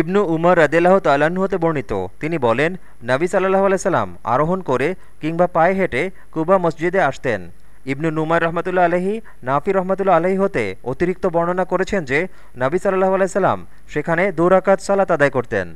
ইবনু উমর রদেলাহ তাল্লাহ্ন হতে বর্ণিত। তিনি বলেন, নবী সাল্লাহ আলাইসাল্লাম আরোহণ করে কিংবা পায়ে হেঁটে কুবা মসজিদে আসতেন। ইবনু নুমার রহমতুল্লা আলহি নাফি রহমতুল্লা আলহি হতে অতিরিক্ত বর্ণনা করেছেন যে, নবী সাল্লাহ আলাইসাল্লাম সেখানে দুরাকাত সালাত আদায় করতেন।